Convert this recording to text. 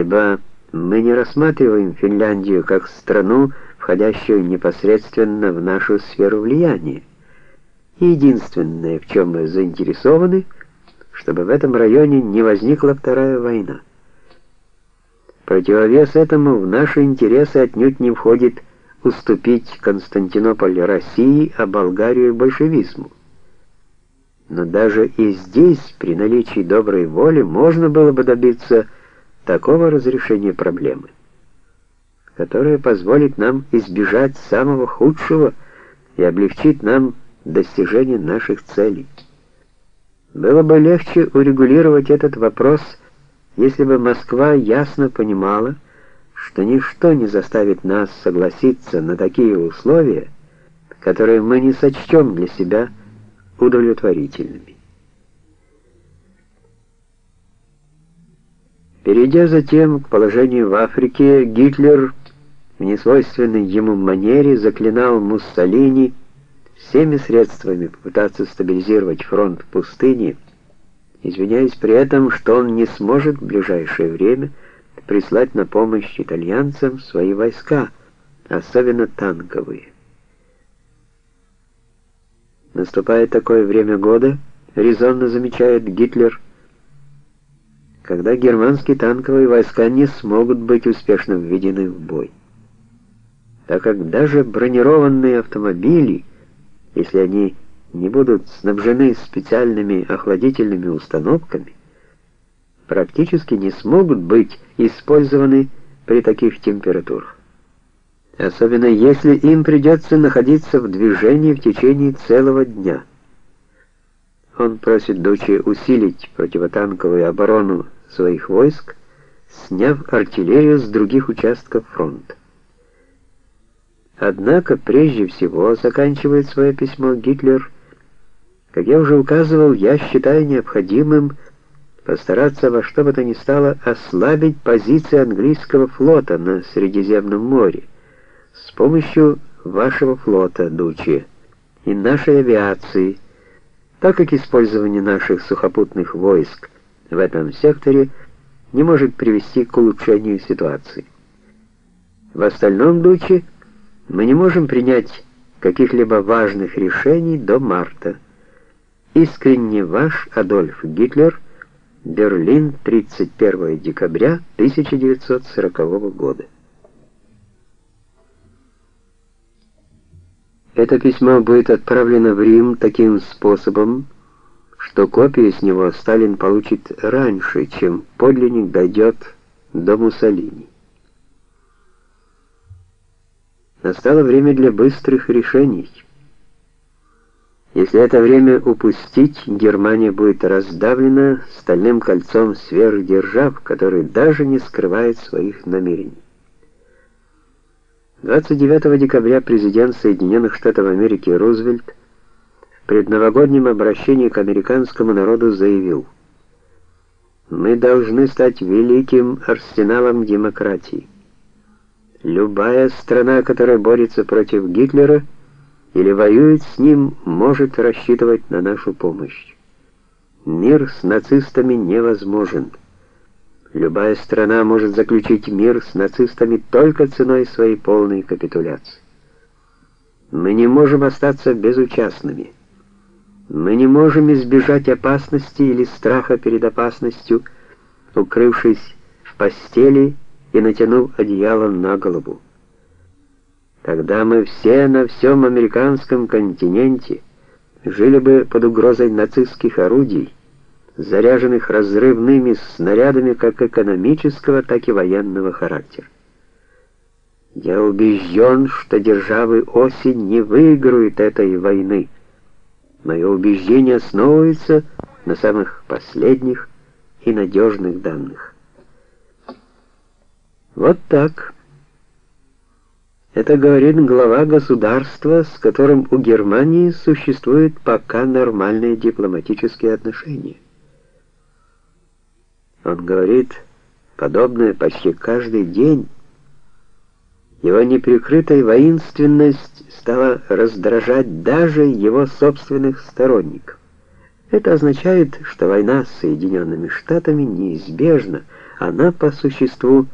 ибо мы не рассматриваем Финляндию как страну, входящую непосредственно в нашу сферу влияния. единственное, в чем мы заинтересованы, чтобы в этом районе не возникла вторая война. Противовес этому в наши интересы отнюдь не входит уступить Константинополь России, а Болгарию большевизму. Но даже и здесь, при наличии доброй воли, можно было бы добиться такого разрешения проблемы, которое позволит нам избежать самого худшего и облегчит нам достижение наших целей. Было бы легче урегулировать этот вопрос, если бы Москва ясно понимала, что ничто не заставит нас согласиться на такие условия, которые мы не сочтем для себя удовлетворительными. Перейдя затем к положению в Африке, Гитлер в несвойственной ему манере заклинал Муссолини всеми средствами попытаться стабилизировать фронт в пустыне, извиняясь при этом, что он не сможет в ближайшее время прислать на помощь итальянцам свои войска, особенно танковые. Наступает такое время года, резонно замечает Гитлер, когда германские танковые войска не смогут быть успешно введены в бой. Так как даже бронированные автомобили, если они не будут снабжены специальными охладительными установками, практически не смогут быть использованы при таких температурах. Особенно если им придется находиться в движении в течение целого дня. Он просит Дучи усилить противотанковую оборону своих войск, сняв артиллерию с других участков фронта. Однако прежде всего заканчивает свое письмо Гитлер, как я уже указывал, я считаю необходимым постараться во что бы то ни стало ослабить позиции английского флота на Средиземном море с помощью вашего флота, Дучи, и нашей авиации, так как использование наших сухопутных войск в этом секторе не может привести к улучшению ситуации. В остальном Дучи мы не можем принять каких-либо важных решений до марта. Искренне ваш Адольф Гитлер, Берлин, 31 декабря 1940 года. Это письмо будет отправлено в Рим таким способом, что копию с него Сталин получит раньше, чем подлинник дойдет до Муссолини. Настало время для быстрых решений. Если это время упустить, Германия будет раздавлена стальным кольцом сверхдержав, который даже не скрывает своих намерений. 29 декабря президент Соединенных Штатов Америки Рузвельт предновогоднем обращении к американскому народу заявил: "Мы должны стать великим арсеналом демократии. Любая страна, которая борется против Гитлера или воюет с ним, может рассчитывать на нашу помощь. Мир с нацистами невозможен". Любая страна может заключить мир с нацистами только ценой своей полной капитуляции. Мы не можем остаться безучастными. Мы не можем избежать опасности или страха перед опасностью, укрывшись в постели и натянув одеяло на голову. Тогда мы все на всем американском континенте жили бы под угрозой нацистских орудий, заряженных разрывными снарядами как экономического, так и военного характера. Я убежден, что державы оси не выиграют этой войны. Мое убеждение основывается на самых последних и надежных данных. Вот так. Это говорит глава государства, с которым у Германии существуют пока нормальные дипломатические отношения. Он говорит подобное почти каждый день. Его неприкрытая воинственность стала раздражать даже его собственных сторонников. Это означает, что война с Соединенными Штатами неизбежна, она по существу